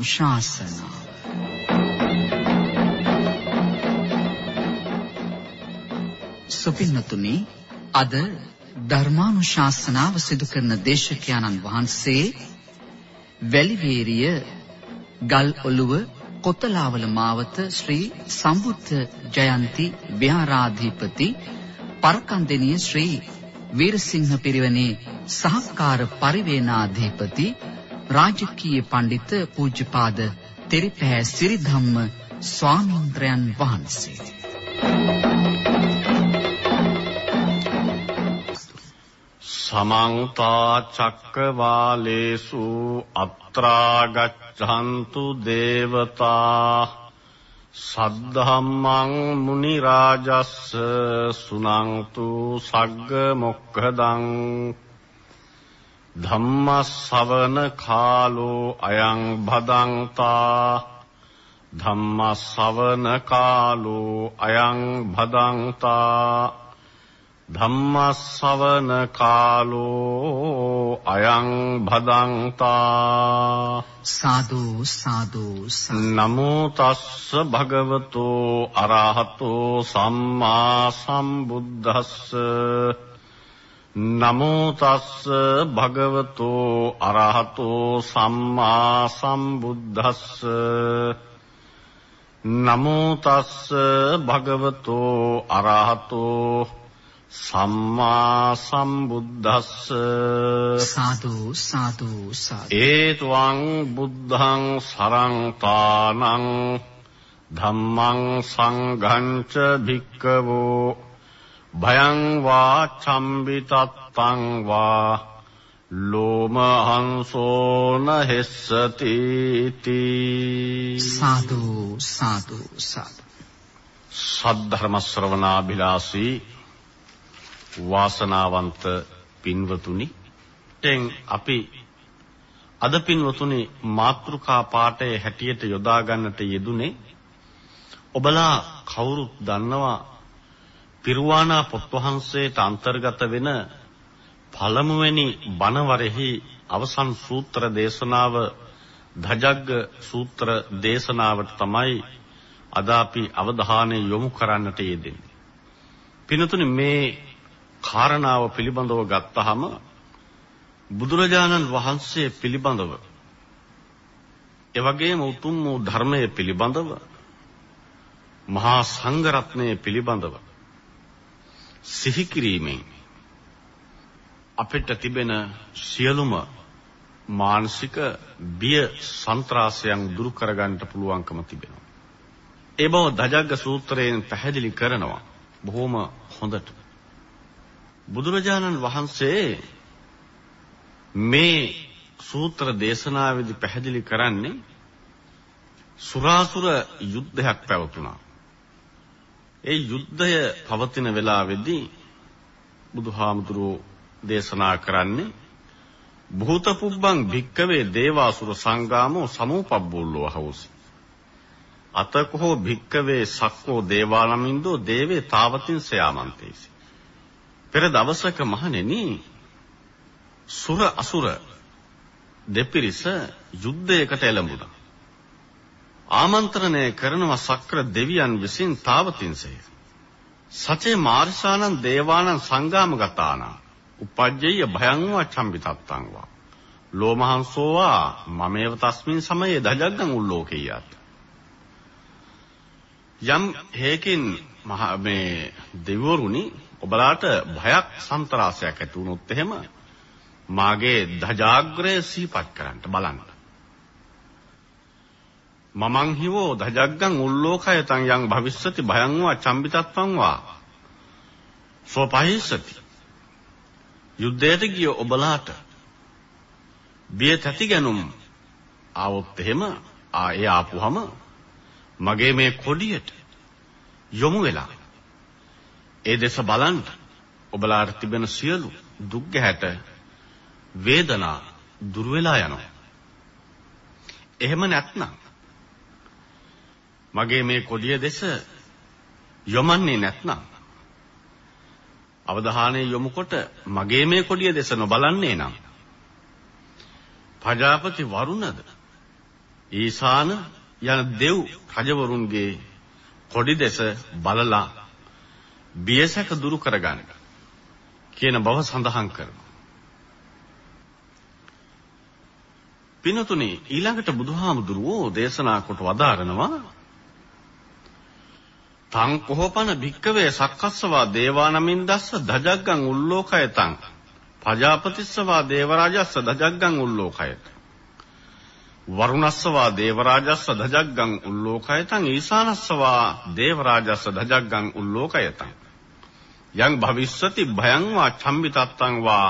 ධර්මානුශාසනා සුපින්නතුනි අද ධර්මානුශාසනාව සිදු කරන දේශකයන්න් වහන්සේ වැලිවේරිය ගල් ඔළුව කොතලාවල මාවත ශ්‍රී සම්බුද්ධ ජයන්ති විහාරාධිපති පරකන්දෙනිය ශ්‍රී වීරසිංහ පිරිවෙනේ සහකාර පරිවේනාධිපති රාජකීය පඬිත පූජ්‍යපාද තෙරිපෑ සිරිධම්ම ස්වාමීන්ද්‍රයන් වහන්සේ. සමන්ත චක්කවාලේසු අත්‍රා ගච්ඡන්තු දේවතා සද්ධම්මං මුනි රාජස්ස සුනන්තු සග්ග මොක්ඛදං ධම්ම ශවන කාලෝ අයං භදංතා ධම්ම ශවන කාලෝ අයං භදංතා ධම්මස්සවන කාලෝ අයං භදංතා සාදු සාදු. නමෝ තස්ස භගවතෝ අරහතෝ සම්මා සම්බුද්දස්ස නමෝ තස්ස භගවතෝ අරහතෝ සම්මා සම්බුද්දස්ස. නමෝ තස්ස භගවතෝ අරහතෝ සම්මා සම්බුද්දස්ස. සාදු සාදු සාදු. ඒතුං බුද්ධං සරංතානං ධම්මං සංඝං ච භික්කවෝ භයං වා චම්බිතත්තං වා ලෝමහංසෝන හෙස්සති සාදු සාදු සාදු සද්ධර්ම ශ්‍රවණාභිලාෂී වාසනාවන්ත පින්වතුනි දැන් අපි අද පින්වතුනි මාත්‍රිකා පාඨයේ හැටියට යොදා ගන්නට යෙදුනේ ඔබලා කවුරුත් දන්නවා පිරුවානා පොත් වහන්සේට අන්තර්ගත වෙන පළමුවෙනි බණවරෙහි අවසන් සූත්‍ර දේශනාව ධජග්ග සූත්‍ර දේශනාවට තමයි අද අපි අවධානය යොමු කරන්නට යෙදෙන්නේ. පින්තුනි මේ කාරණාව පිළිබඳව ගත්තහම බුදුරජාණන් වහන්සේ පිළිබඳව එවැගේම උතුම් වූ ධර්මයේ පිළිබඳව මහා සංඝරත්නය පිළිබඳව සිහි කිරීමෙන් අපිට තිබෙන සියලුම මානසික බිය සන්ත්‍රාසයන් දුරු කරගන්නට පුළුවන්කම තිබෙනවා. ඒ බව දජග්ග සූත්‍රයෙන් පැහැදිලි කරනවා බොහොම හොඳට. බුදුරජාණන් වහන්සේ මේ සූත්‍ර දේශනාවේදී පැහැදිලි කරන්නේ සුරාසුර යුද්ධයක් පැවතුණා. ඒ යුද්ධය පවතින වෙලාවේදී බුදුහාමුදුරුවෝ දේශනා කරන්නේ භූත පුබ්බං භික්කවේ දේවාසුර සංගාමෝ සමෝපබ්බුල්ලෝ හවුසි. අතකෝ භික්කවේ සක්කෝ දේවානමින්දෝ දේවේ තාවතින් සයාමන්තේසි. පෙර දවසක මහණෙනි සුර අසුර දෙපිරිස යුද්ධයකට එළඹුණා. ආමන්ත්‍රණය කරනව සක්‍ර දෙවියන් විසින් තාවතින්සය. සචේ මාර්ෂානං දේවානං සංගාමගතාන උපජ්ජය භයං වා චම්බිතත්තං වා ලෝමහංසෝවා මමේව තස්මින් සමයේ දජග්ගං උල්ලෝකේයත් යම් හේකින් මේ දෙවිවරුනි ඔබලාට භයක් සන්තරාසයක් ඇති වුණොත් එහෙම මාගේ ධජාග්‍රය සිහිපත් කරන්න බලන්න. මමං හිවෝ ධජග්ගං උල්ලෝකයතං යං භවිස්සති භයං වා චම්බිතත්වං වා සෝපහිස්සති. යුද්ධයට ගිය ඔබලාට බිය තැති ගැනුම් ආවොත් එහෙම ආ ඒ ආපුවම මගේ මේ කොඩියට යොමු වෙලා ඒ දෙස බලන්න ඔබලාට තිබෙන සියලු දුක් ගැහැට වේදනා දුර වෙලා යනවා. එහෙම නැත්නම් මගේ මේ කොඩිය දෙස යොමන්නේ නැත්නම්? අවධානය යොමුකොට මගේ මේ කොඩිය දෙස නොබලන්නේ නම්? පජාපති වරුණද? ඊසාන යන දෙව් රජවරුන්ගේ කොඩි දෙස බලලා බියසක දුරු කරගන්න කියන බව සඳහන් කරනවා. පිනතුනි ඊළඟට බුදුහාමුදුරුවෝ දේශනා කොට වදාරනවා තං කොහොපන භික්කවේ සක්කස්සවා දේවානමින් දස්ස දජග්ගං උල්ලෝකයතං. පජාපතිස්සවා දේවරාජස්ස දජග්ගං උල්ලෝකයත. වරුණස්සවා දේවරාජස්ස දජග්ගං උල්ලෝකයතං ඊසානස්සවා දේවරාජස්ස දජග්ගං උල්ලෝකයතං. යං භවිස්සති භයං වා චම්බිතත්තං වා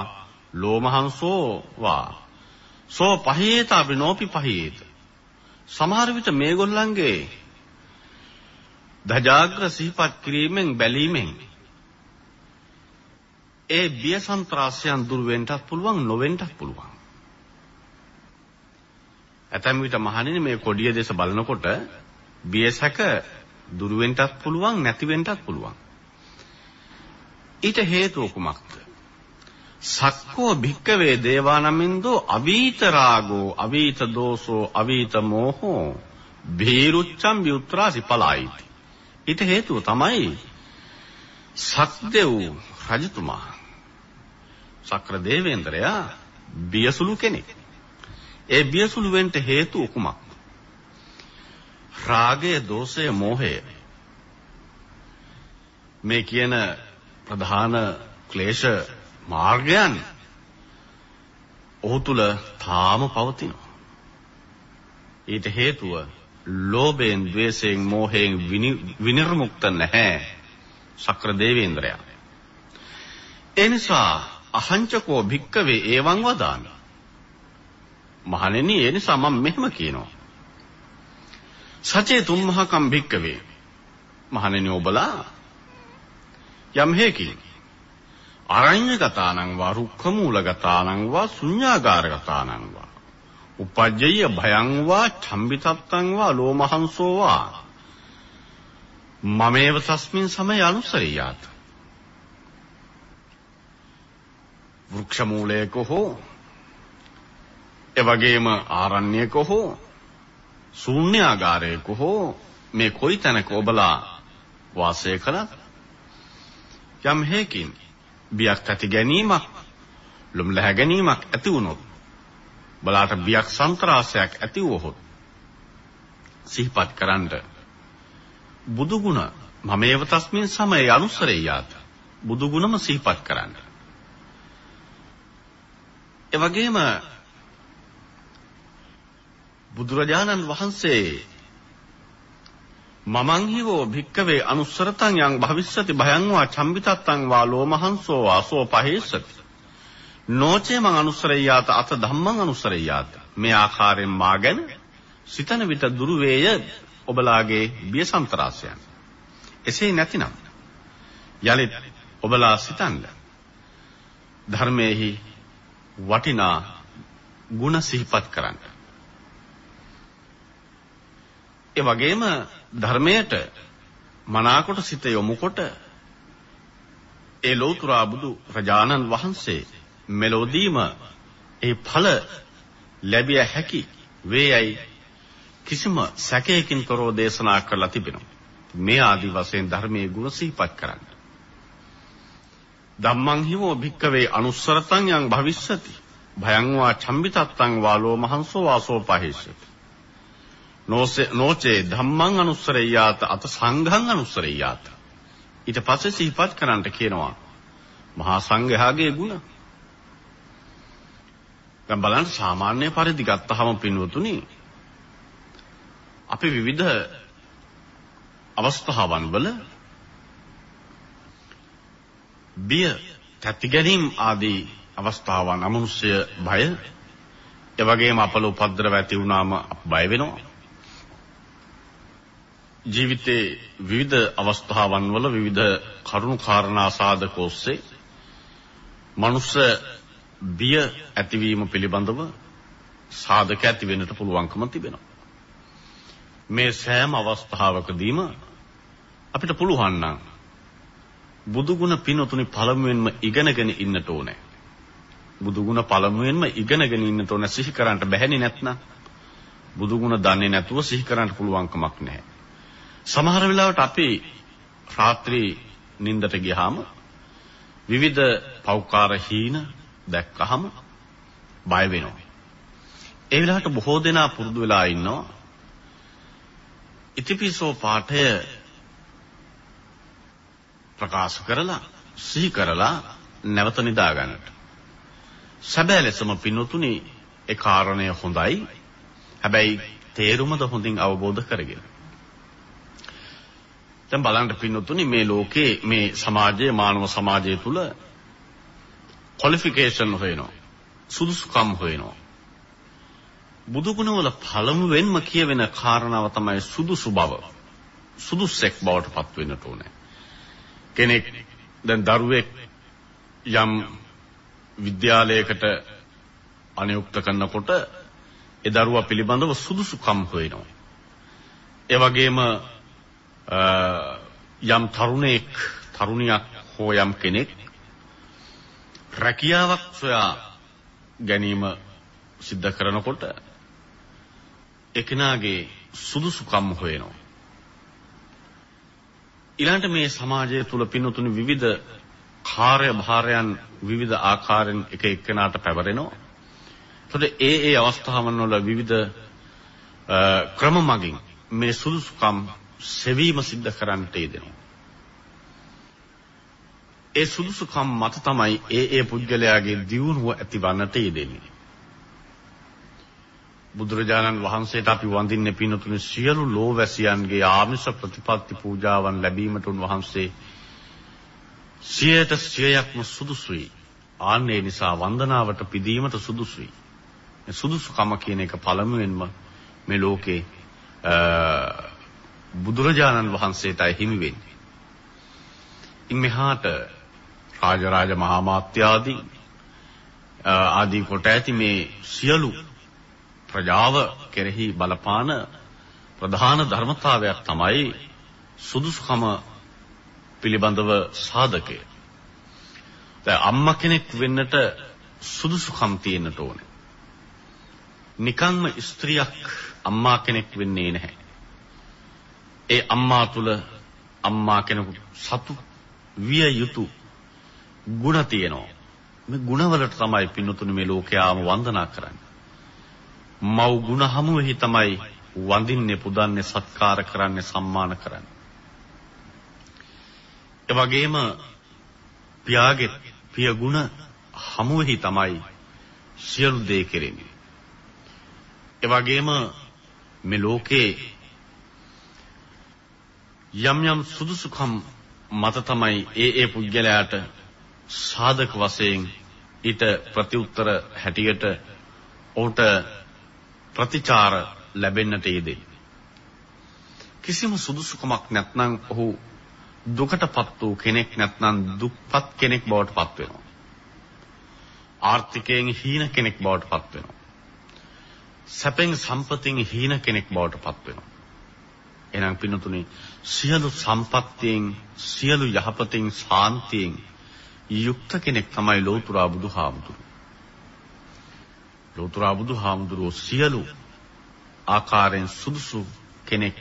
ලෝමහංසෝ වා සෝ පහේත අපි නොපි පහේත. සමහර විට මේගොල්ලන්ගේ දජාග්‍ර සිහිපත් කිරීමෙන් බැලීමෙන් ඒ බිය සන්ත්‍රාසයන් දුර වෙන්නත් පුළුවන් නොවෙන්නත් පුළුවන්. ඇතැම් විට මහණෙනි මේ කොඩිය දෙස බලනකොට බියසක දුර වෙන්නත් පුළුවන් නැති වෙන්නත් පුළුවන්. ඊට හේතුව කුමක්ද? සක්කෝ භික්කවේ දේවානමින්දෝ අවීත රාගෝ අවීත දෝසෝ අවීත මෝහෝ භීරුච්ඡම් විඋත්‍රාසි පලායිති ඊට හේතුව තමයි සක්දෙව් රජතුමා සක්‍ර දේවේන්ද්‍රයා බියසුළු කෙනෙක්. ඒ බියසුළු වෙන්න හේතුව කුමක්? රාගය, දෝෂය, මෝහය. මේ කියන ප්‍රධාන ක්ලේශ මාර්ගයන් ඔහු තුල තාම පවතිනවා. ඊට හේතුව ලෝභයෙන්, ద్వේෂයෙන්, මෝහයෙන් විනිර්මුක්ත නැහැ සක්‍ර දේවේන්ද්‍රයා. ඒ නිසා අහංචකෝ භික්කවේ ඒවං වදාමි. මහණෙනි ඒ නිසා මම මෙහෙම කියනවා. සචේ තුම්මහකම් භික්කවේ. මහණෙනි ඔබලා යම් හේකින් අරඤ්‍යගතානං වා රුක්ඛමූලගතානං වා ශුඤ්ඤාගාරගතානං වා උපජ්ජය භයං වා චම්බිතත්තං වා ලෝමහංසෝ වා. මමේව තස්මින් සමය අනුසරියාත. වෘක්ෂ මූලයක හෝ එවැගේම ආරණ්‍යක හෝ ශූන්‍යාගාරයක හෝ මේ කොයි තැනක ඔබලා වාසය කළත් යම් හේකින් බියක් ඇති ගැනීමක් ලොම්ලහ ගැනීමක් ඇති වුණොත් බලාට බියක් සන්ත්‍රාසයක් ඇති වුවහොත් සිහිපත් කරන්ඩ බුදු ගුණ මමේව තස්මින් සමය අනුසරේ යාත බුදු ගුණම සිහිපත් කරන්න. ඒ වගේම බුදුරජාණන් වහන්සේ මමං හිවෝ භික්කවේ අනුස්සරතං යං භවිස්සති භයං වා චම්බිතත්තං වා ලෝමහංසෝ වාසෝ පහේසති නොචේ මං අනුස්සරෙය්‍යාත අත ධම්මං අනුස්සරෙය්‍යාත මේ ආකාරයෙන් මා ගැන සිතන විට දුරු වේය ඔබලාගේ බිය සන්තරාසයන්. එසේ නැතිනම් යලිත් ඔබලා සිතන්න. ධර්මයේහි වටිනා ಗುಣ සිහිපත් කරන්න. ඒ වගේම ධර්මයට මනාකොට සිත යොමුකොට ඒ ලෞතර බුදු රජානන් වහන්සේ මෙලොදීම ඒ ඵල ලැබිය හැකි වේයයි කිසිම සැකයකින් තොරව දේශනා කරලා තිබෙනවා. මේ ආදි වශයෙන් ධර්මයේ ගුණ සිහිපත් කරන්න. ධම්මං හිමෝ භික්කවේ අනුස්සරතං යං භවිස්සති. භයං වා චම්බිතත්තං වාලෝ මහංසෝ වාසෝ පහේසති. නොසේ නොචේ ධම්මං අනුස්සරෙය්‍යාත අත සංඝං අනුස්සරෙය්‍යාත. ඊට පස්සේ සිහිපත් කරන්නට කියනවා. මහා සංඝයාගේ ගුණ දැන් බලන්න සාමාන්‍ය පරිදි ගත්තහම පින්වතුනි අපි විවිධ අවස්ථාවන් වල බිය තැති ගැනීම ආදී අවස්ථාවන් අමනුෂ්‍ය භය එවැගේම අපල උපද්‍රව ඇති වුණාම බය වෙනවා. ජීවිතේ විවිධ අවස්ථාවන් වල විවිධ කරුණු කාරණා සාධක ඔස්සේ මනුෂ්‍ය බිය ඇතිවීම පිළිබඳව සාධක ඇති වෙන්නට පුළුවන්කම තිබෙනවා. මේ සෑම අවස්ථාවකදීම අපිට පුළුවන් නම් බුදුගුණ පිනතුනි පළමුවෙන්ම ඉගෙනගෙන ඉන්නට ඕනේ. බුදුගුණ පළමුවෙන්ම ඉගෙනගෙන ඉන්නට ඕනේ සිහි කරන්නට බැහැනේ නැත්නම් බුදු ගුණ දන්නේ නැතුව සිහි කරන්න පුළුවන් කමක් නැහැ. සමහර වෙලාවට අපි රාත්‍රී නිින්දට ගියාම විවිධ පෞකාර හීන දැක්කහම බය වෙනවා. ඒ වෙලාවට බොහෝ දෙනා පුරුදු වෙලා ඉන්නවා. ඉතිපිසෝ පාඨය ප්‍රකාශ කරලා සිහි කරලා නැවත නිදා ගන්නට. සැබෑ ලෙසම පින්නතුනි ඒ කාරණය හොඳයි. හැබැයි තේරුමද හොඳින් අවබෝධ කරගෙන. දැන් බලන්න පින්නතුනි මේ ලෝකේ මේ සමාජයේ මානව සමාජය තුල ක්වොලිෆිකේෂන් හොයනවා. සුදුසුකම් හොයනවා. බුදු ගුණවල පළමුවෙන්ම කියවෙන කාරණාව තමයි සුදුසු බව. සුදුස්සෙක් බවට පත් වෙන්නට ඕනේ. කෙනෙක් දැන් දරුවෙක් යම් විද්‍යාලයකට අනියුක්ත කරනකොට ඒ දරුවා පිළිබඳව සුදුසුකම් හොයනවා. ඒ වගේම යම් තරුණයෙක් තරුණියක් හෝ යම් කෙනෙක් රැකියාවක් සොයා ගැනීම සිද්ධ කරනකොට එකිනාගේ සුදුසුකම් හොයනවා. ඊළඟට මේ සමාජය තුල පින්නතුණු විවිධ කාර්ය භාරයන් විවිධ ආකාරයෙන් එක එක්කෙනාට පැවරෙනවා. එතකොට ඒ ඒ අවස්ථාවන් වල විවිධ ක්‍රම මගින් මේ සුදුසුකම් සෙවීම සිද්ධ කරන්නට යෙදෙනවා. ඒ සුදුසුකම් මත තමයි ඒ ඒ පුද්ගලයාගේ දියුණුව ඇතිවන්නට යෙදෙන්නේ. බුදුරජාණන් වහන්සේට අපි වඳින්නේ පින්තුනි සියලු ලෝවැසියන්ගේ ආමිෂ ප්‍රතිපත්ති පූජාවන් ලැබීමට උන්වහන්සේ සියයට සියයක්ම සුදුසුයි. ආන්නේ නිසා වන්දනාවට පිදීමට සුදුසුයි. සුදුසුකම කියන එක පළමුවෙන්ම මේ ලෝකේ බුදුරජාණන් වහන්සේටයි හිමි වෙන්නේ. ඉන් මෙහාට රාජරාජ මහා මාත්‍යාදී ආදී කොට ඇති මේ සියලු ප්‍රජාව කෙරෙහි බලපාන ප්‍රධාන ධර්මතාවයක් තමයි සුදුසුකම පිළිබඳව සාධකය. දැන් අම්මා කෙනෙක් වෙන්නට සුදුසුකම් තියෙන්නට ඕනේ. නිකන්ම ස්ත්‍රියක් අම්මා කෙනෙක් වෙන්නේ නැහැ. ඒ අම්මා තුල අම්මා කෙනෙකු සතු විය යුතු ಗುಣ තියෙනවා. මේ ಗುಣවලට තමයි පින්නතුනි මේ ලෝකයාම වන්දනා කරන්නේ. මව් ಗುಣ හමුවෙහි තමයි වඳින්නේ පුදන්නේ සත්කාර කරන්නේ සම්මාන කරන්නේ. ඒ වගේම පියාගේ පිය ගුණ හමුවෙහි තමයි සියලු දේ කෙරෙන්නේ. ඒ වගේම මේ ලෝකේ යම් යම් සුදුසුකම් මත තමයි ඒ ඒ පුද්ගලයාට සාධක වශයෙන් ඊට ප්‍රතිඋත්තර හැටියට ඔහුට ප්‍රතිචාර ලැබෙන්නට යෙදේ. කිසිම සුදුසුකමක් නැත්නම් ඔහු දුකටපත් වූ කෙනෙක් නැත්නම් දුක්පත් කෙනෙක් බවට පත් වෙනවා. ආර්ථිකයෙන් හීන කෙනෙක් බවට පත් වෙනවා. සැපෙන් සම්පතින් හීන කෙනෙක් බවට පත් වෙනවා. එහෙනම් පින්නතුනේ සියලු සම්පත්තියෙන් සියලු යහපතින් ශාන්තියෙන් යුක්ත කෙනෙක් තමයි ලෝතුරා බුදුහාමුදුරුවෝ. ලෝතර බුදුහාමුදුරුවෝ සියලු ආකාරයෙන් සුදුසු කෙනෙක්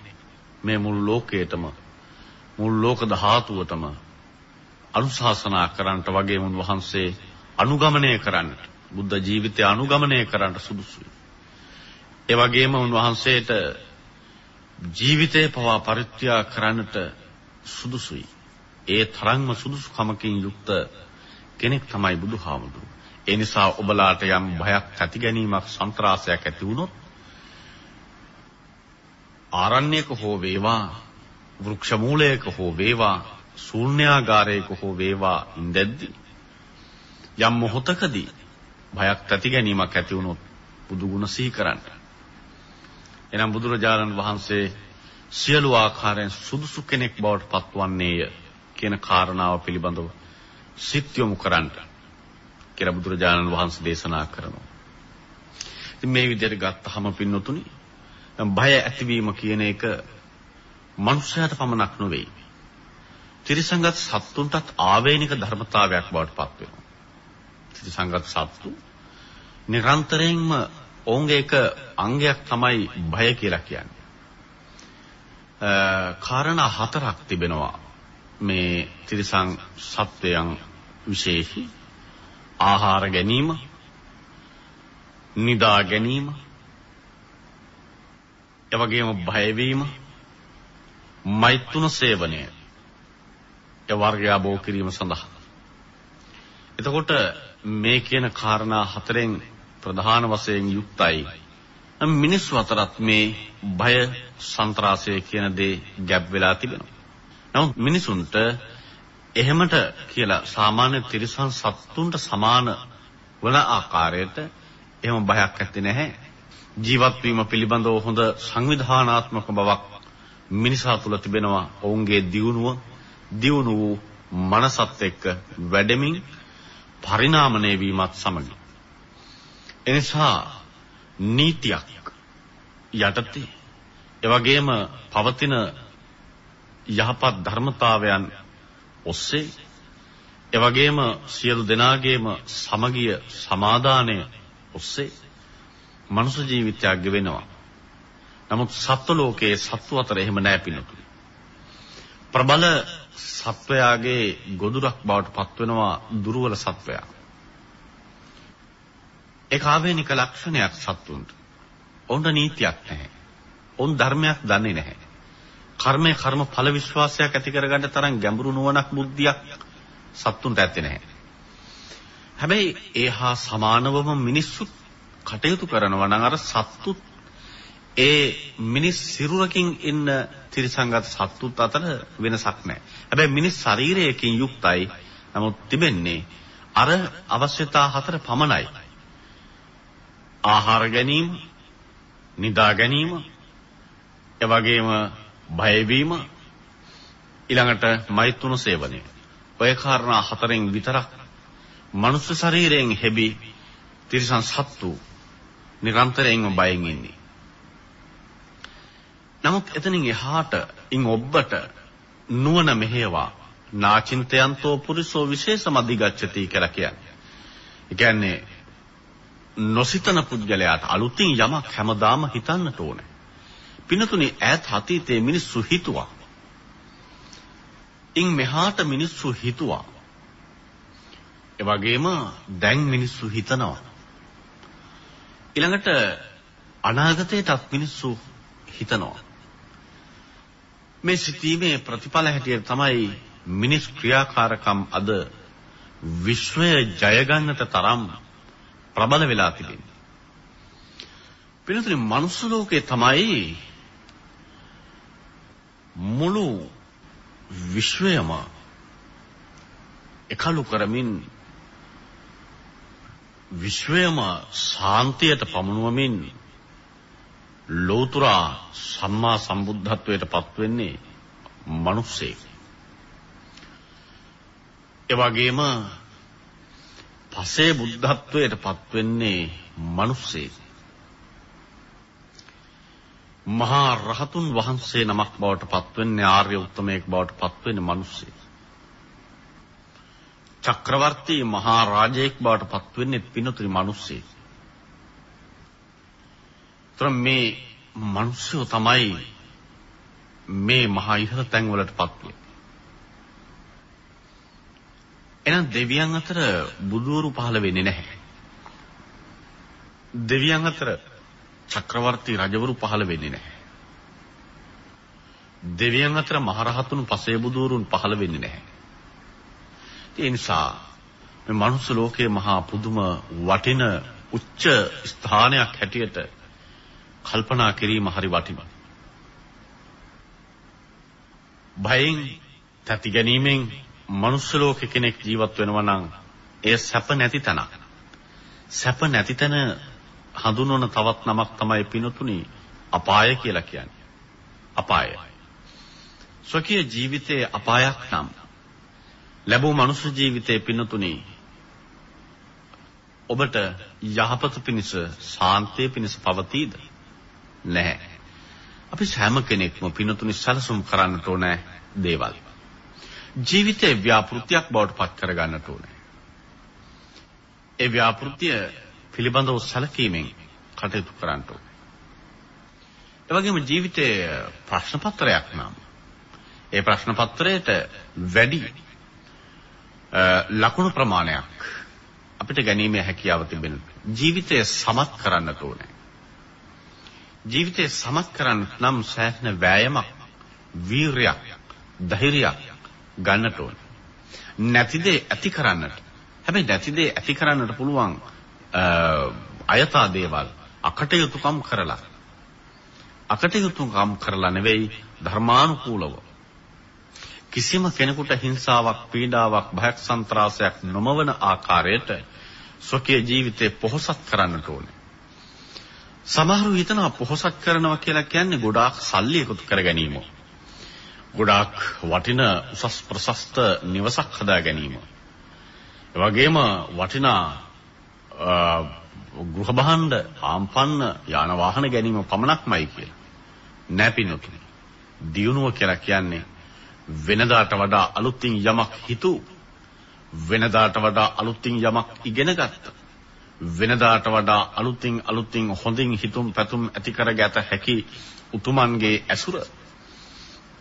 මේ මුළු ලෝකයටම මුළු ලෝක ධාතුවටම අනුශාසනා කරන්නට වගේ උන්වහන්සේ අනුගමනය කරන්නට බුද්ධ ජීවිතය අනුගමනය කරන්නට සුදුසුයි. ඒ වගේම උන්වහන්සේට ජීවිතේ පවා පරිත්‍යාග කරන්නට සුදුසුයි. ඒ තරම්ම සුදුසුකමකින් යුක්ත කෙනෙක් තමයි බුදුහාමුදුරුවෝ. ඒ නිසා ඔබලාට යම් භයක් ඇති ගැනීමක් සන්ත්‍රාසයක් ඇති වුණොත් ආරණ්‍යක හෝ වේවා වෘක්ෂ මූලයක හෝ වේවා ශූන්‍යාගාරයක හෝ වේවා ඉඳද්දී යම් මොහොතකදී භයක් ඇති ගැනීමක් ඇති වුණොත් බුදු ගුණ සිහි කරන්න. එනම් බුදුරජාණන් වහන්සේ සියලු ආකාරයෙන් සුදුසු කෙනෙක් බවට පත්වන්නේය කියන කාරණාව පිළිබඳව සිත් යොමු කරන්නට කියලා බුදුරජාණන් වහන්සේ දේශනා කරනවා. ඉතින් මේ විදිහට ගත්තහම පින්නතුනි බය ඇතිවීම කියන එක මනුෂ්‍යයාට පමණක් නෙවෙයි. ත්‍රිසංගත සත්තුන්ටත් ආවේනික ධර්මතාවයක් බවට පත් වෙනවා. ත්‍රිසංගත සත්තු නිරන්තරයෙන්ම ඔවුන්ගේ එක අංගයක් තමයි භය කියලා කියන්නේ. කාරණා හතරක් තිබෙනවා මේ තිරිසන් සත්වයන් විශේෂයි. ආහාර ගැනීම නිදා ගැනීම එවැගේම බය වීම මෛත්‍රුන සේවනය ඒ වර්ගය බෝ කිරීම සඳහා. එතකොට මේ කියන කාරණා හතරෙන් ප්‍රධාන වශයෙන් යුක්තයි. මිනිස්සු අතරත් මේ බය සන්ත්‍රාසය කියන දේ ගැබ් වෙලා තිබෙනවා. නමුත් මිනිසුන්ට එහෙමට කියලා සාමාන්‍ය තිරිසන් සත්තුන්ට සමාන වන ආකාරයට එහෙම බයක් ඇත්තේ නැහැ. ජීවත් වීම පිළිබඳව හොඳ සංවිධානාත්මක බවක් මිනිසා තුළ තිබෙනවා. ඔවුන්ගේ දියුණුව දියුණු වූ මනසත් එක්ක වැඩෙමින් පරිණාමණය වීමත් සමග. එනිසා නීතියක් යටතේ එවැගේම පවතින යහපත් ධර්මතාවයන් ඔස්සේ එවැගේම සියලු දෙනාගේම සමගිය සමාදානය ඔස්සේ මනුෂ්‍ය ජීවිතයක් ගෙවෙනවා. නමුත් සත්ව ලෝකයේ සත්ව අතර එහෙම නැහැ පිණුතුනි. ප්‍රබල සත්වයාගේ ගොදුරක් බවට පත් වෙනවා දුර්වල සත්වයා. ඒක ආවේනික ලක්ෂණයක් සත්තුන්ට. ඔවුන්ට නීතියක් නැහැ. ඔවුන් ධර්මයක් දන්නේ නැහැ. කර්මය කර්ම ඵල විශ්වාසයක් ඇති කරගන්න තරම් ගැඹුරු නුවණක් බුද්ධියක් සත්තුන්ට ඇත්තේ නැහැ. හැබැයි ඒහා සමානවම මිනිස්සු කටයුතු කරනවා නම් අර සත්තුත් ඒ මිනිස් සිරුරකින් ඉන්න තිරිසංගත සත්තුත් අතර වෙනසක් නැහැ. හැබැයි මිනිස් ශරීරයකින් යුක්තයි. නමුත් තිබෙන්නේ අර අවශ්‍යතා හතර පමණයි. ආහාර ගැනීම, නිදා ගැනීම, එවැගේම බය වීම, ඊළඟට මෛත්‍රුණ සේවනය. ඔය කාරණා හතරෙන් විතරක් මනුස්ස ශරීරයෙන් හැබි තිරිසන් සත්තු නිරන්තරයෙන්ම බයෙන් ඉන්නේ. නමුත් එතනින් එහාට ඉන් ඔබට නුවණ මෙහෙවා නාචින්තයන්තෝ පුරිසෝ විශේෂම අධිගච්ඡති කියලා කියන්නේ. ඒ කියන්නේ නොසිතන පුද්ගලයාට අලුතින් යමක් හැමදාම හිතන්නට ඕනේ. පිනතුනි ඈත් අතීතයේ මිනිස්සු හිතුවා. ඉන් මෙහාට මිනිස්සු හිතුවා. ඒ වගේම දැන් මිනිස්සු හිතනවා. ඊළඟට අනාගතයටත් මිනිස්සු හිතනවා. මේ සිටීමේ ප්‍රතිඵල හැටියට තමයි මිනිස් ක්‍රියාකාරකම් අද විශ්වය ජය ගන්නට තරම් ප්‍රබල වෙලා තිබෙන්නේ. පිළිතුරු මනුස්ස ලෝකේ තමයි මුළු විශ්වයම එකලු කරමින් විශ්වයම ශාන්තියට පමුණුවමින් ලෝතුරා සම්මා සම්බුද්ධත්වයට පත් වෙන්නේ මිනිස්සෙක්. ඒ වගේම පසේ බුද්ධත්වයට පත් වෙන්නේ මිනිස්සෙක්. මහා රහතුන් වහන්සේ නමක් බවට පත් වෙන්නේ ආර්ය උත්තමයෙක් බවට පත් වෙන්නේ මිනිස්සෙක්. චක්‍රවර්ති මහා රාජයෙක් බවට පත් වෙන්නේ පිනතුරි මිනිස්සෙක්. ତර මේ මිනිස්සු තමයි මේ මහා ඉහළ තැන් වලට පත් වෙන්නේ. එහෙනම් දෙවියන් අතර බුදුවරු පහළ වෙන්නේ නැහැ. දෙවියන් අතර චක්‍රවර්ති රජවරු පහළ වෙන්නේ නැහැ. දෙවියන් අතර මහරහතුන් පසේ බුදුවරුන් පහළ වෙන්නේ නැහැ. ඒ නිසා මේ මනුස්ස ලෝකයේ මහා පුදුම වටින උච්ච ස්ථානයක් හැටියට කල්පනා කිරීම හරි වටිනවා. භයෙන් තැති ගැනීමෙන් මනුස්ස ලෝකෙ කෙනෙක් ජීවත් වෙනවා නම් ඒ සැප නැති තැනක්. සැප නැති තැන හඳුන්වන තවත් නමක් තමයි පිනතුනි අපාය කියලා කියන්නේ. අපාය. ස්වකීය ජීවිතයේ අපායක් නම් ලැබූ මනුස්ස ජීවිතයේ පිනතුනි ඔබට යහපත පිණිස සාන්තිය පිණිස පවතීද? නැහැ. අපි සෑම කෙනෙක්ම පිනතුනි සැලසුම් කරන්නට ඕනේ දේවල්. ජීවිතේ ව්‍යාපෘතියක් බවට පත් කරගන්නට ඕනේ. ඒ ව්‍යාපෘතිය පිළිබඳව සැලකීමෙන් කටයුතු කරන්න ඕනේ. ඒ වගේම ජීවිතයේ ප්‍රශ්න පත්‍රයක් නම් ඒ ප්‍රශ්න පත්‍රයට වැඩි ලකුණු ප්‍රමාණයක් අපිට ගැනීමේ හැකියාව තිබෙන ජීවිතය සමත් කරන්න ඕනේ. ජීවිතය සමත් කරන්න නම් සෑහෙන වෑයමක්, වීරයක්, ධෛර්යයක් ගන්නට ඕනේ. නැති දේ ඇති කරන්නට. හැබැයි නැති දේ ඇති කරන්නට පුළුවන් අයථා දේවල් අකටයුතුකම් කරලා අකටයුතුකම් කරලා නෙවෙයි ධර්මානුකූලව කිසිම කෙනෙකුට හිංසාවක් පීඩාවක් භයක් සන්ත්‍රාසයක් නොමවන ආකාරයට ස්වකීය ජීවිතේ පොහොසත් කරන්නට ඕනේ. සමහරු හිතනවා පොහොසත් කරනවා කියලා කියන්නේ ගොඩාක් සල්ලි එකතු කර ගැනීම. ගොඩාක් වටින උසස් ප්‍රශස්ත නිවසක් හදා ගැනීම. ඒ වගේම වටිනා ගෘහ භාණ්ඩ ආම්පන්න යාන වාහන ගැනීම පමණක්මයි කියලා. නැපිනුතුනි. දියුණුව කියලා කියන්නේ වෙනදාට වඩා අලුතින් යමක් හිතු වෙනදාට වඩා අලුතින් යමක් ඉගෙන ගත්ත වෙනදාට වඩා අලුතින් අලුතින් හොඳින් හිතුම් පැතුම් ඇති කරගත හැකි උතුමන්ගේ ඇසුර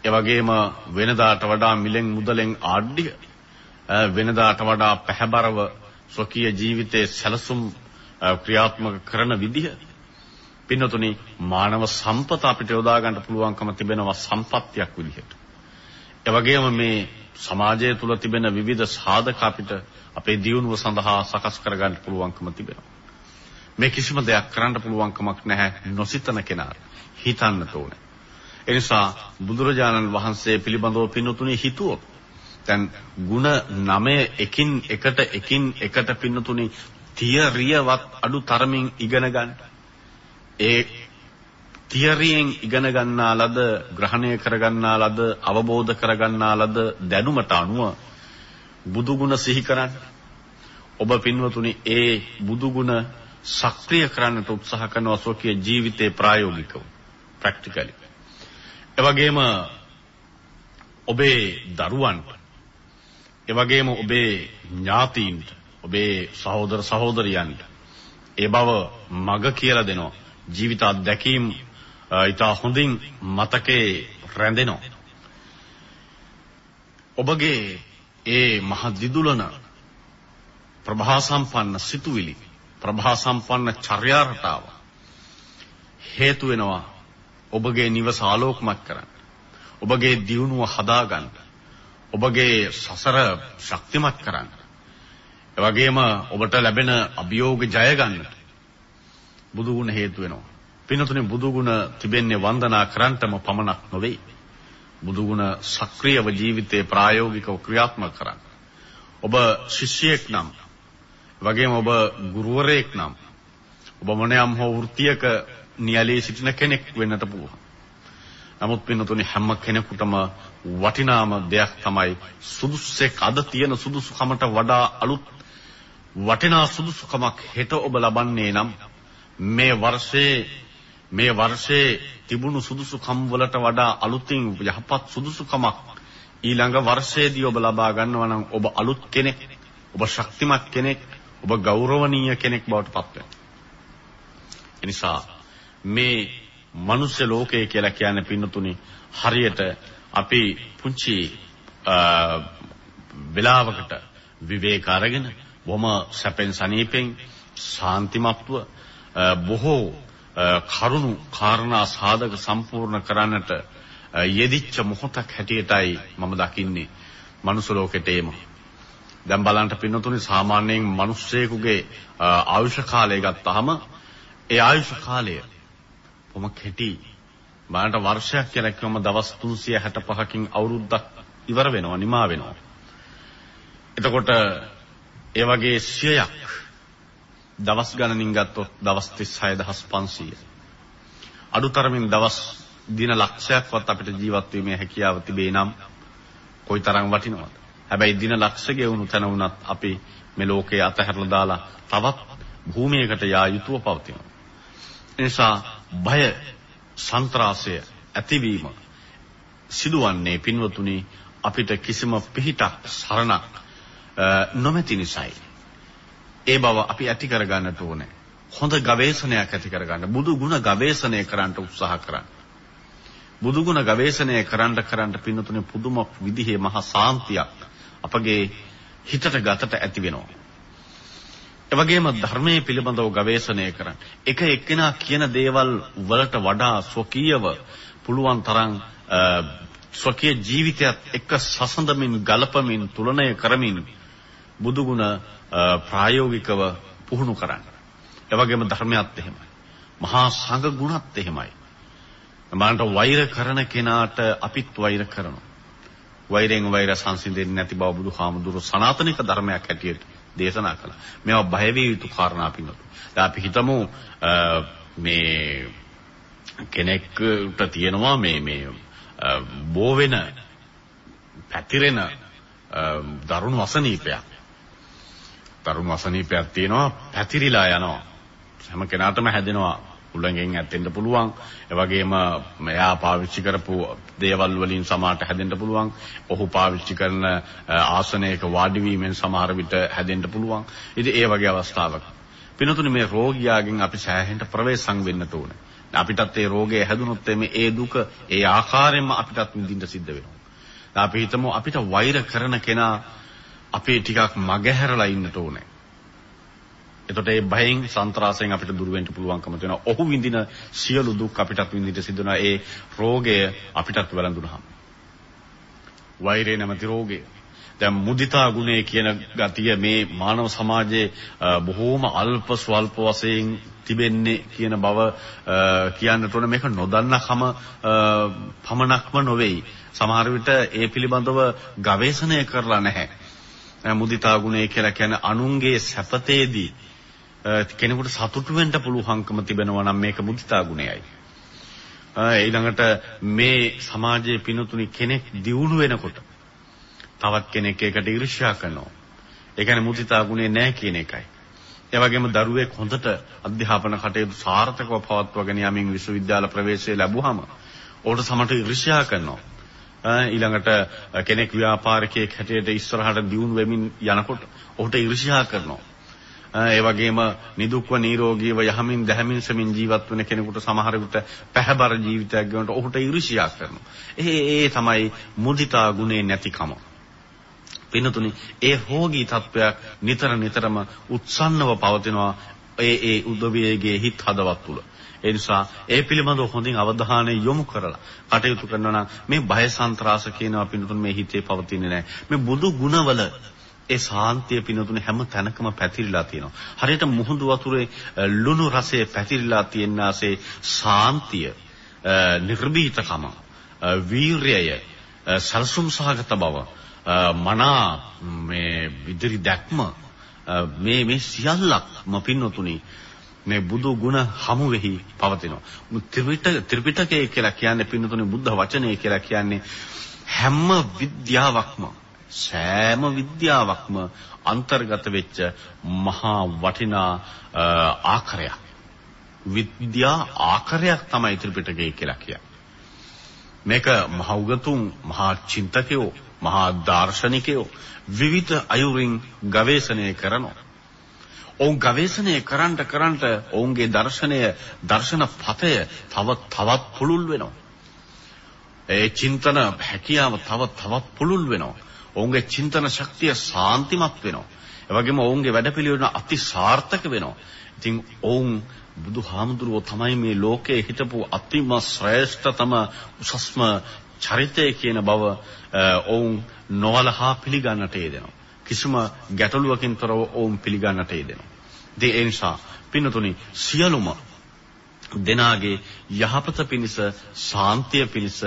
ඒ වගේම වෙනදාට වඩා මිලෙන් මුදලෙන් ආඩ්‍ය වෙනදාට වඩා පැහැබරව ස්වකීය ජීවිතයේ සැලසුම් ක්‍රියාත්මක කරන විදිහ පින්නතුනි මානව සම්පත අපිට යොදා ගන්න පුළුවන්කම තිබෙනවා සම්පත්තියක් විදිහට. ඒ වගේම මේ සමාජය තුල තිබෙන විවිධ සාධක අපිට අපේ දියුණුව සඳහා සකස් කර ගන්න පුළුවන්කම තිබෙනවා. මේ කිසිම දෙයක් කරන්න පුළුවන්කමක් නැහැ නොසිතන කෙනාට. හිතන්න ඕනේ. ඒ නිසා බුදුරජාණන් වහන්සේ පිළිබඳව පින්නතුනි හිතුවොත් දැන් ಗುಣ 9 එකින් එකට එකින් එකට පින්නතුනි තියරියවත් අඩු තරමින් ඉගෙන ගන්න. ඒ තියරියෙන් ඉගෙන ගන්නා ලද ග්‍රහණය කර ගන්නා ලද අවබෝධ කර ගන්නා ලද දැනුමට අනුව බුදු ගුණ සිහි කරන්න. ඔබ පින්වතුනි ඒ බුදු ගුණ සක්‍රිය කරන්නට උත්සාහ කරන අසෝකීය ජීවිතේ ප්‍රායෝගිකව ප්‍රැක්ටිකලි. එවැගේම ඔබේ දරුවන්ට එවැගේම ඔබේ ඥාතීන්ට ඔබේ සහෝදර සහෝදරියන්ට ඒ බව මග කියලා දෙනවා. ජීවිත අත්දැකීම් ඊට හොඳින් මතකේ රැඳෙනවා. ඔබගේ ඒ මහ දිදුලන ප්‍රභා සම්පන්න සිතුවිලි ප්‍රභා සම්පන්න චර්යා රටාව හේතු වෙනවා ඔබගේ නිවස ආලෝකමත් කරන්න. ඔබගේ දියුණුව හදාගන්න. ඔබගේ සසර ශක්තිමත් කරන්න ඒ වගේම ඔබට ලැබෙන අභියෝග ජය ගන්නට බුදු ගුණ හේතු වෙනවා. පින්නතුනේ බුදු ගුණ තිබෙන්නේ වන්දනා කරන්නටම පමණක් නොවේ. බුදු ගුණ සක්‍රියව ජීවිතේ ප්‍රායෝගිකව ක්‍රියාත්මක කරන්න. ඔබ ශිෂ්‍යයෙක් නම් වගේම ඔබ ගුරුවරයෙක් නම් ඔබ මොනියම් හෝ වෘත්තියක නියැලී සිටින කෙනෙක් වෙන්නට පුළුවන්. නමුත් පින්නතුනි හැම කෙනෙකුටම වටිනාම දෙයක් තමයි සුදුස්සෙක් අද තියෙන සුදුසුකමට වඩා අලුත් වටිනා සුදුසුකමක් හෙට ඔබ ලබන්නේ නම් මේ වර්ෂයේ මේ වර්ෂයේ තිබුණු සුදුසුකම් වලට වඩා අලුතින් යහපත් සුදුසුකමක් ඊළඟ වර්ෂයේදී ඔබ ලබා ගන්නවා නම් ඔබ අලුත් කෙනෙක් ඔබ ශක්තිමත් කෙනෙක් ඔබ ගෞරවනීය කෙනෙක් බවට පත් වෙනවා. එනිසා මේ මනුෂ්‍ය ලෝකය කියලා කියන්නේ පින්නතුනි හරියට අපි පුංචි වෙලාවකට විවේක අරගෙන බොහොම සැපෙන් සනීපෙන් ශාන්තිමත්ව බොහෝ කරුණු කාරණා සාධක සම්පූර්ණ කරන්නට යෙදිච්ච මොහොතක් හැටියටයි මම දකින්නේ මනුස්ස ලෝකෙට එම. දැන් බලන්න පින්නතුනේ සාමාන්‍යයෙන් මිනිස්සෙකුගේ ආයුෂ කාලය ගත්තාම ඒ ආයුෂ කාලය කොහොම කෙටි බලන්න වර්ෂයක් කියලා කිව්වම දවස් 365කින් අවුරුද්දක් ඉවර වෙනවා නිමා වෙනවා. එතකොට ඒ වගේ 100ක් දවස් ගණනින් ගත්තොත් දවස් 36500. අඩුතරමින් දවස් දින ලක්ෂයක්වත් අපිට ජීවත් වීමේ හැකියාව තිබේ නම් කොයිතරම් වටිනවද? හැබැයි දින ලක්ෂ ගෙවුණු තැන වුණත් අපි මේ ලෝකේ අතහැරලා දාලා තවත් භූමියකට යා යුතුව පවතිනවා. එනිසා බය, සන්ත්‍රාසය ඇතිවීම සිදුවන්නේ පින්වතුනි අපිට කිසිම පිහිටක් සරණක් නොමැති නිසායි. ඒ බව අපි ඇති කර ගන්නට ඕනේ. හොඳ ගවේෂණයක් ඇති කරගන්න බුදු ගුණ ගවේෂණය කරන්න උත්සාහ කරන්න. බුදු ගුණ ගවේෂණය කරන්න කරන්න පින්නතුනේ පුදුම විදිහේ මහා සාන්තියක් අපගේ හිතට ගතට ඇති වෙනවා. එවැගේම ධර්මයේ පිළිබඳව ගවේෂණය කරන්න. එක එක්කෙනා කියන දේවල් වලට වඩා ස්වකීයව පුළුවන් තරම් ස්වකීය ජීවිතයත් එක්ක සසඳමින් ගලපමින් තුලනය කරමින් බුදුගුණ ප්‍රායෝගිකව පුහුණු කරන්න. එවැගේම ධර්මයත් එහෙමයි. මහා සංඝ ගුණත් එහෙමයි. මන්ට වෛර කරන කෙනාට අපිත් වෛර කරනවා. වෛරෙන් වෛර සංසිඳෙන්නේ නැති බව බුදුහාමුදුරු සනාතනික ධර්මයක් හැටියට දේශනා කළා. මේවා බය විය යුතු කාරණා පින්නතු. දැන් අපි හිතමු මේ කෙනෙක්ට තියෙනවා මේ මේ බෝ වෙන පැතිරෙන දරුණු අසනීපයක්. දරුණු අසනීපයක් තියෙනවා පැතිරිලා යනවා. හැම කෙනාටම හැදෙනවා උලංගෙන් ඇත්තෙන්න පුළුවන්. ඒ වගේම එයා පාවිච්චි කරපු දේවල් වලින් සමාට හැදෙන්න පුළුවන්. ඔහු පාවිච්චි කරන ආසනයක වාඩි වීමෙන් සමහර විට හැදෙන්න පුළුවන්. ඉතින් ඒ වගේ අවස්ථාවක පිනතුනේ මේ රෝගියාගෙන් අපි සෑහෙන්න ප්‍රවේශම් වෙන්න ඕනේ. අපිටත් ඒ රෝගය හැදුනොත් මේ ඒ දුක ඒ ආකාරයෙන්ම අපිටත් විඳින්න සිද්ධ වෙනවා. අපි හිතමු අපිට වෛර කරන කෙනා අපේ ටිකක් මගහැරලා ඉන්නට ඕනේ. එතකොට ඒ භයෙන් සන්ත්‍රාසයෙන් අපිට දුර වෙන්න පුළුවන්කම තියෙනවා. ඔහු විඳින සියලු දුක් අපිටත් විඳින්න සිදු වෙනවා. ඒ රෝගය අපිටත් වැළඳුනහම. වෛරය නැමැති රෝගය. දැන් මුදිතා ගුණය කියන ගතිය මේ මානව සමාජයේ බොහෝම අල්ප ස්වල්ප වශයෙන් තිබෙන්නේ කියන බව කියන්නට ඕන මේක නොදන්නකම පමණක්ම නොවේයි. සමහර විට ඒ පිළිබඳව ගවේෂණය කරලා නැහැ. මුදිතා ගුණය කියලා කියන්නේ අනුන්ගේ සැපතේදී කෙනෙකුට සතුටු වෙන්න පුළුවන්කම තිබෙනවා නම් මේක මුදිතා ගුණයයි. ඊළඟට මේ සමාජයේ පිනුතුනි කෙනෙක් දියුණු වෙනකොට තවත් කෙනෙක් ඒකට ඊර්ෂ්‍යා කරනවා. ඒ කියන්නේ මුදිතා ගුණේ නැහැ කියන එකයි. ඒ වගේම දරුවෙක් හොඳට අධ්‍යාපන කටයුතු සාර්ථකව පවත්වාගෙන යමින් විශ්වවිද්‍යාල ප්‍රවේශය ලැබුවාම ඕකට සමට ඊර්ෂ්‍යා කරනවා. ඊළඟට කෙනෙක් ව්‍යාපාරිකයෙක් හැටියට ඉස්සරහට දියුණු වෙමින් යනකොට ඔහුට ඊර්ෂ්‍යා කරනවා. ඒ වගේම නිදුක්ව නිරෝගීව යහමින් දැහැමින් සමින් ජීවත් වෙන කෙනෙකුට සමහර විට පැහැබර ජීවිතයක් ගෙවන්නට ඔහුට ඊර්ෂ්‍යා කරනවා. ඒ ඒ තමයි මුදිතා ගුණේ නැතිකම. පින්නතුනි ඒ රෝගී තත්වයක් නිතර නිතරම උත්සන්නව පවතිනවා ඒ ඒ උදවියගේ හිත් හදවත් තුල. ඒ නිසා ඒ පිළිබඳව හොඳින් අවධානය යොමු කරලා කටයුතු කරනවා නම් මේ බය සන්ත්‍රාස කියනවා පින්නතුන් මේ හිතේ පවතින්නේ නැහැ. මේ බුදු ගුණවල ඒ සාන්තිය පිනතුනේ හැම තැනකම පැතිරිලා තියෙනවා. හරියට මුහුදු වතුරේ ලුණු රසය පැතිරිලා තියෙනාසේ සාන්තිය, නිර්භීතකම, වීරයය, සල්සුම් සහගත බව, මනා මේ ඉදිරි දැක්ම මේ මේ සියල්ලක්ම පින්නතුනි මේ බුදු ගුණ හමු වෙහි පවතිනවා. ත්‍රිපිටක ත්‍රිපිටකය කියලා කියන්නේ පින්නතුනේ බුද්ධ වචනය කියලා කියන්නේ හැම විද්‍යාවක්ම සෑම විද්‍යාවක්ම අන්තර්ගත වෙච්ච මහා වටිනා ආකාරයක්. විද්‍යා ආකාරයක් තමයි ත්‍රිපිටකය කියලා කියන්නේ. මේක මහා උගතුන්, මහා චින්තකයෝ, මහා දාර්ශනිකයෝ විවිධ අයුරින් ගවේෂණය කරනවා. ඔවුන් ගවේෂණය කරන්ට කරන්ට ඔවුන්ගේ දර්ශනය, දර්ශන පතය තව තවත් පුළුල් වෙනවා. ඒ චින්තන හැකියාව තව තවත් පුළුල් වෙනවා. ඔවුන්ගේ චින්තන ශක්තිය සාන්තිමත් වෙනවා. ඒ වගේම ඔවුන්ගේ වැඩපිළිවෙල අති සාර්ථක වෙනවා. ඉතින් ඔවුන් බුදුහාමුදුරුවෝ තමයි මේ ලෝකයේ හිටපු අතිම ශ්‍රේෂ්ඨතම උසස්ම චරිතය කියන බව ඔවුන් නොවලහා පිළිගන්නට යෙදෙනවා. කිසිම ගැටලුවකින් තොරව ඔවුන් පිළිගන්නට යෙදෙනවා. ඒ නිසා පින්නතුනි සියලුම දෙනාගේ යහපත පිණිස සාන්තිය පිණිස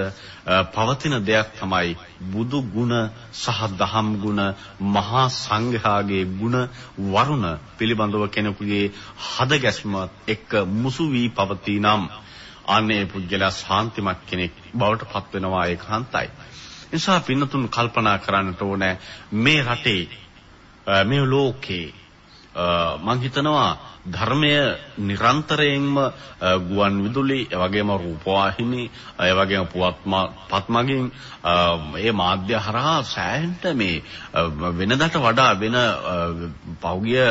පවතින දෙයක් තමයි බුදු ගුණ සහ දහම් ගුණ මහා සංඝයාගේ ගුණ වරුණ පිළිබඳව කෙනෙකුගේ හදගැස්ම එක්ක මුසු වී පවතිනම් අනේ පුජ්‍යලා ශාන්තිමත් කෙනෙක් බවට පත් වෙනවා ඒකාන්තයි. නිසා පින්නතුන් කල්පනා කරන්නට ඕනේ මේ රටේ මේ ලෝකේ මම හිතනවා ධර්මය නිරන්තරයෙන්ම ගුවන් විදුලි එවැගේම රූපවාහිනී එවැගේම පුවත්පත් මගින් මේ මාධ්‍ය හරහා සෑහෙන්න මේ වෙනදට වඩා වෙන පෞගිය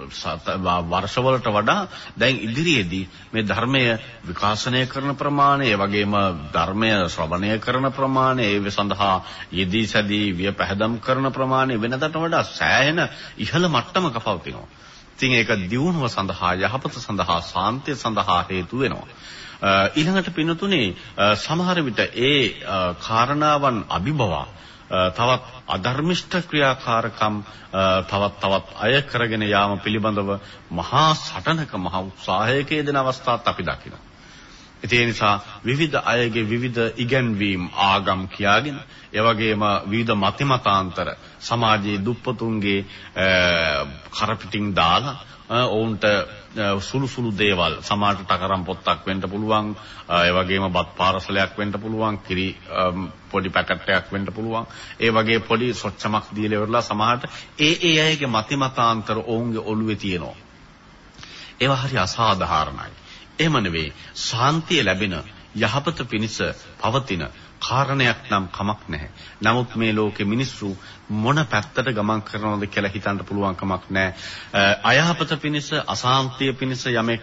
වර්ෂවලට වඩා දැන් ඉදිරියේදී මේ ධර්මය විකාශනය කරන ප්‍රමාණය, ඒ වගේම ධර්මය ශ්‍රවණය කරන ප්‍රමාණය, ඒ සඳහා යෙදී සැදී විය පැහැදම් කරන ප්‍රමාණය වෙනදට වඩා සෑහෙන ඉහළ මට්ටමක පවතිනවා. ඉතින් ඒක දියුණුව සඳහා යහපත සඳහා සාන්තිය සඳහා හේතු වෙනවා. ඊළඟට පින්නතුනේ සමහර විට ඒ කාරණාවන් අභිබවා තවත් අධර්මිෂ්ඨ ක්‍රියාකාරකම් තවත් තවත් අය කරගෙන යාම පිළිබඳව මහා සටනක මහා උත්සාහයක යෙදෙන අවස්ථාත් අපි දකිනවා. ඒ නිසා විවිධ අයගේ විවිධ ඉගැන්වීම් ආගම් කියාගෙන ඒ වගේම විවිධ මතිමතාන්තර සමාජයේ දුප්පතුන්ගේ කරපිටින් දාලා ඔවුන්ට සුළු සුළු දේවල්. සමහරට ටකරම් පොත්තක් වෙන්න පුළුවන් ඒ වගේම බත් පාරසලයක් වෙන්න පුළුවන් කිරි පොඩි පැකට් එකක් වෙන්න පුළුවන්. ඒ වගේ පොඩි සොච්චමක් දීලා ඉවරලා සමහරට ඒ ඒ අයගේ මතිමතාන්තර ඔවුන්ගේ ඔළුවේ තියෙනවා. ඒවා හරි අසාධාරණයි. එහෙම නෙවෙයි. ශාන්තිය ලැබෙන යහපත පිණිස පවතින කාරණයක් නම් කමක් නැහැ. නමුත් මේ ලෝකේ මිනිස්සු මොන පැත්තට ගමන් කරනවද කියලා හිතන්න පුළුවන් කමක් නැහැ. අයහපත පිණිස අසාන්තිය පිණිස යමෙක්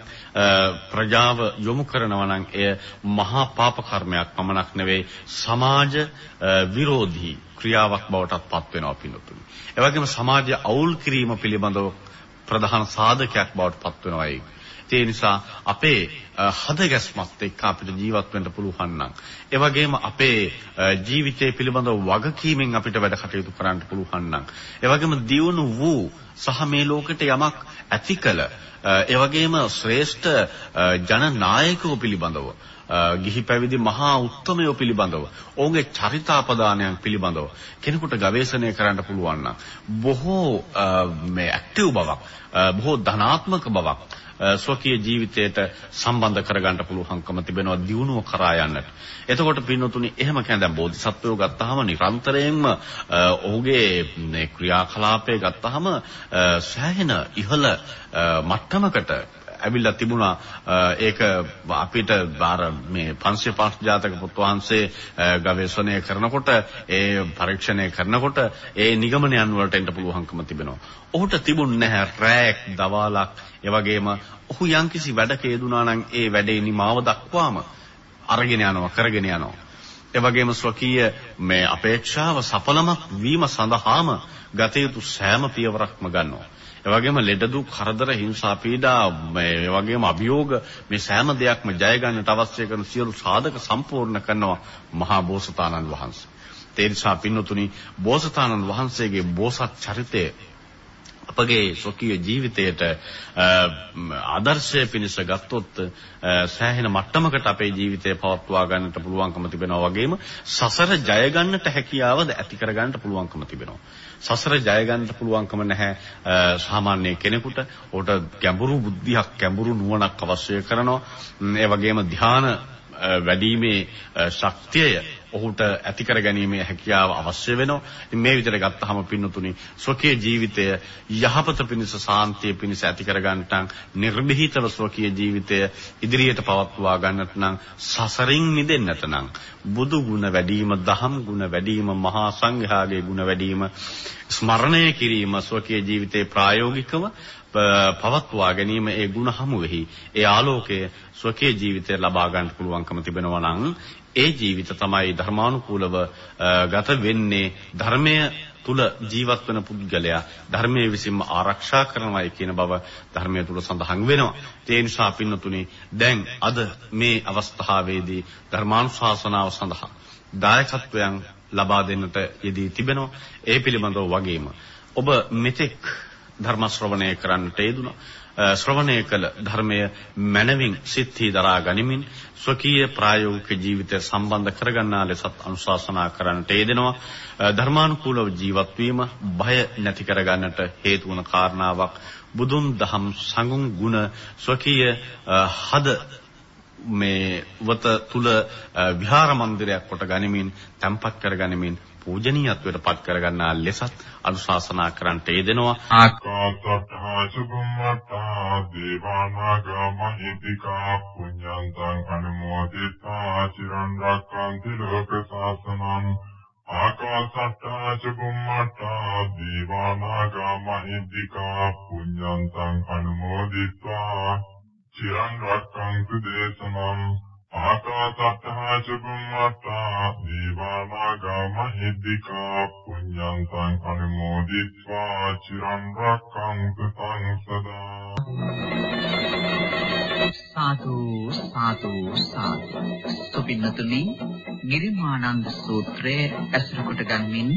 ප්‍රජාව යොමු කරනවා නම් එය මහා පාප කර්මයක් පමණක් නෙවෙයි සමාජ විරෝධී ක්‍රියාවක් බවටත් පත් වෙනවා පිළිතුරු. ඒ වගේම සමාජය අවුල් කිරීම පිළිබඳව ප්‍රධාන සාධකයක් බවට පත් වෙනවා ඒක. ඒ නිසා අපේ හදගැස්මත් එක්ක අපිට ජීවත් වෙන්න පුළුවන් නම්. ඒ වගේම අපේ ජීවිතය පිළිබඳව වගකීමෙන් අපිට වැඩ කටයුතු කරන්න පුළුවන් නම්. ඒ වගේම දියුණු වූ සහ මේ ලෝකෙට යමක් ඇති කළ ඒ වගේම ශ්‍රේෂ්ඨ ජනනායකව පිළිබඳව ගිහි පැවිදි මහා උත්තමයෝ පිළිබඳව ඔවුන්ගේ චරිතාපදානයන් පිළිබඳව කෙනෙකුට ගවේෂණය කරන්න පුළුවන් නම් බොහෝ මේ ඇක්ටිව් බවක් බොහෝ ධනාත්මක බවක් ස්වකීය ජීවිතයට සම්බන්ධ කරගන්න පුළුවන්කම තිබෙනවා දියුණුව කරා යන්නට. එතකොට පින්නතුනි එහෙම කියන දැන් බෝධිසත්වයෝ ගත්තාම නිරන්තරයෙන්ම ඔහුගේ මේ ක්‍රියාකලාපය ගත්තාම සෑහෙන ඉහළ මට්ටමකට ඇවිල්ලා තිබුණා ඒක අපිට බාර මේ 550 ජාතක පුත් වහන්සේ ගවේෂණය කරනකොට ඒ පරීක්ෂණය කරනකොට ඒ නිගමනයන් වලට එන්න පුළුවන්කම තිබෙනවා. ඔහුට තිබුණ නැහැ රැයක් දවාලක් ඒ වගේම ඔහු යම්කිසි වැඩක යෙදුනා නම් ඒ වැඩේ නිමාව දක්වාම අරගෙන යනවා කරගෙන යනවා. ඒ වගේම ස්වකීය මේ අපේක්ෂාව සඵලමක් වීම සඳහාම ගත යුතු සෑම පියවරක්ම ගන්නවා. ඒ වගේම ලෙඩ දුක් කරදර හිංසා පීඩා මේ වගේම අභියෝග මේ සෑම දෙයක්ම ජය ගන්නට අවශ්‍ය කරන සියලු සාධක සම්පූර්ණ කරනවා මහා බෝසතාණන් වහන්සේ. ඒ නිසා පින්නතුනි බෝසතාණන් වහන්සේගේ බෝසත් චරිතය අපගේ ස්වකීය ජීවිතයට ආදර්ශය පිණිස ගත්තොත් සෑහෙන මට්ටමකට අපේ ජීවිතය පවත්වා ගන්නට පුළුවන්කම තිබෙනවා වගේම සසර ජය ගන්නට හැකියාවද ඇති කර ගන්නට පුළුවන්කම තිබෙනවා. සසර ජය ගන්නට පුළුවන්කම නැහැ සාමාන්‍ය කෙනෙකුට. උට ගැඹුරු බුද්ධියක් ගැඹුරු නුවණක් අවශ්‍ය කරනවා. ඒ වගේම ධාන වැඩිීමේ ශක්තිය ඔහුට ඇති කර ගැනීමේ හැකියාව අවශ්‍ය වෙනවා. ඉතින් මේ විදිහට ගත්තාම පින්නතුනි ස්වකීය ජීවිතය යහපත පිණිස සාන්තිය පිණිස ඇති කර ගන්නටන් නිර්භීතව ස්වකීය ජීවිතය ඉදිරියට පවත්වා ගන්නට නම් සසරින් මිදෙන්නට නම් බුදු ගුණ වැඩිම, දහම් ගුණ වැඩිම, මහා සංඝයාගේ ගුණ වැඩිම ස්මරණය කිරීම ස්වකීය ජීවිතේ ප්‍රායෝගිකව පවත්වා ගැනීම ඒ ಗುಣ හමුවෙහි ඒ ආලෝකය ස්වකීය ජීවිතය ලබා ගන්න පුළුවන්කම තිබෙනවා නම් ඒ ජීවිත තමයි ධර්මානුකූලව ගත වෙන්නේ ධර්මය තුල ජීවත් වෙන පුද්ගලයා ධර්මයේ විසින්ම ආරක්ෂා කරනවායි කියන බව ධර්මයේ තුල සඳහන් වෙනවා. ඒ නිසා පින්නතුනි දැන් අද මේ අවස්ථාවේදී ධර්මානුශාසනාව සඳහා දායකත්වයන් ලබා දෙන්නට යෙදී තිබෙනවා. ඒ පිළිබඳව වගේම ඔබ මෙතෙක් ධර්ම ශ්‍රවණය කරන්නට යෙදුණා. ශ්‍රවණය කළ ධර්මය මනවින් සිත්හි දරා ගනිමින් ස්වකීය ප්‍රායෝගික ජීවිතය සම්බන්ධ කරගන්නා ලෙසත් අනුශාසනා කරන්නට යෙදෙනවා. ධර්මානුකූලව ජීවත් වීම භය නැති කරගන්නට හේතු වන කාරණාවක්. බුදුන් දහම් සංගුණ ගුණ ස්වකීය හද මේ වත තුල විහාර මන්දිරයක් කොට ගනිමින් තැම්පත් කර ගනිමින් පූජනීයත්වයට පත් කරගන්නා ලෙසත් අනුශාසනා කරන්නට යෙදෙනවා. ආකාසත්තා සුභමත්තා දේවානාග මහිත්‍තිකා පුඤ්ඤන්තං අනුමෝදිතා චිරන් රක්ඛන්ති ලෝක සාසනං ආකාසත්තා චුම්මත්තා දීවානාග මහිද්దికා පුඤ්ඤන්තං අනුමෝදිත්වා. චිරන් රක්ඛන්තු දේශනම් ආකාසත්තහා චුම්මත්තා දීවානාගා මහිද්దికා පුඤ්ඤං සං අනුමෝදිත්වා චිරන් රක්ඛන්තු තං සදා සාදු සාදු. සාදු සුපින්නතුනි ගිරිමානන්ද සූත්‍රයේ ඇසුර කොට ගන්මින්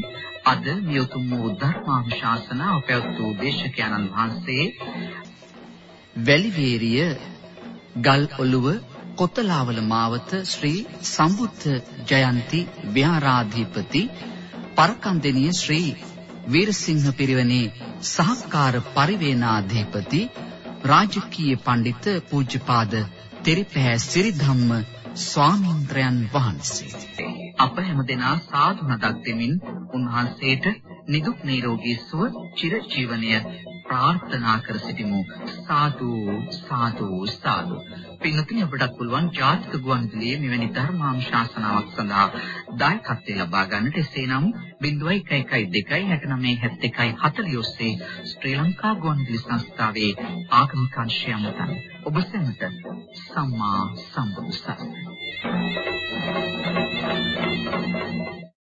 අද මියුතුම් වූ ධර්මානුශාසනා අපැවතු දේශකයන්න් වහන්සේ වැලිවේරිය ගල් ඔළුව කොතලාවල මාවත ශ්‍රී සම්බුද්ධ ජයන්ති විහාරාධිපති පරකන්දෙනිය ශ්‍රී වීරසිංහ පිරිවෙනේ සහකාර පරිවේනාධිපති රාජකීය පඬිත පූජ්‍යපාද තෙරිපෑ සිරිධම්ම ස්වාමීන්ද්‍රයන් වහන්සේ. අප හැමදෙනා සාදු නදක් දෙමින් උන්වහන්සේට නිදුක් නිරෝගී සුව චිරජීවනය ප්‍රාර්ථනා කර සිටිමු. සාදු සාදු සාදු. පින්තුනි අපට පුළුවන් ජාතික ගුවන්විදුලියේ මෙවැනි ධර්මානුශාසනාවක් සඳහා දායකත්වය ලබා ගන්නට. එසේනම් 0112 69 71 ඔස්සේ ශ්‍රී ලංකා ගුවන්විදුලි සංස්ථාවේ ආගමික අංශය මතන් ඔබ සැමට සම්මා සම්බුදු සරණයි.